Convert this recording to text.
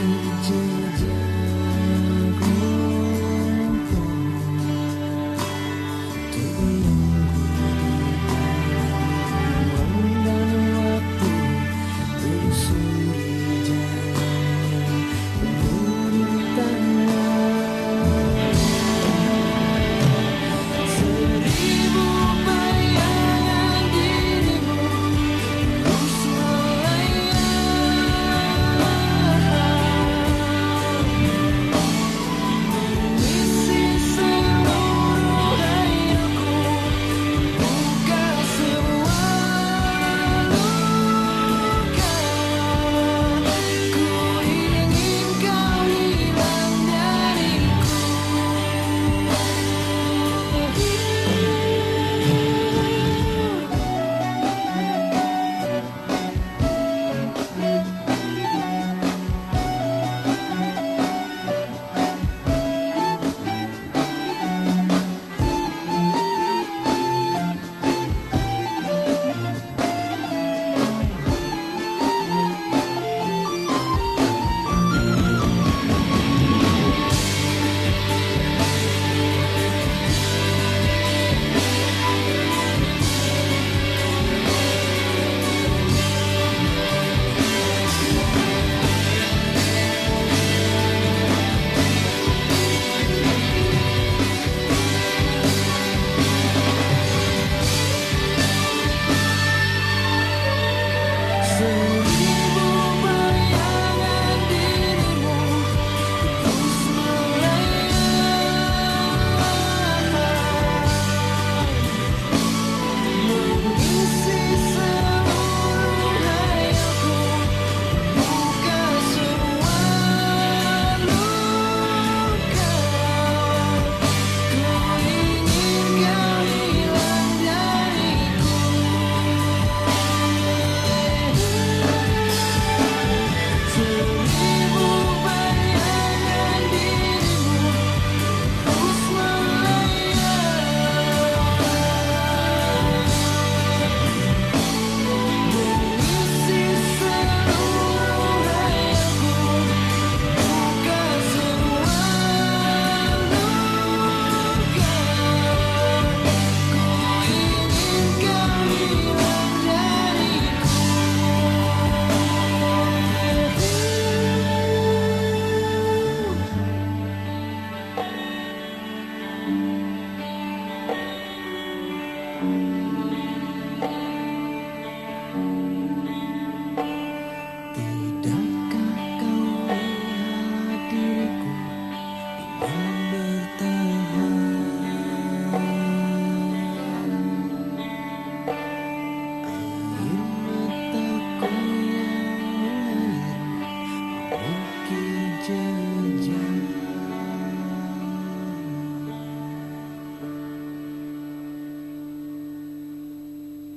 Yeah.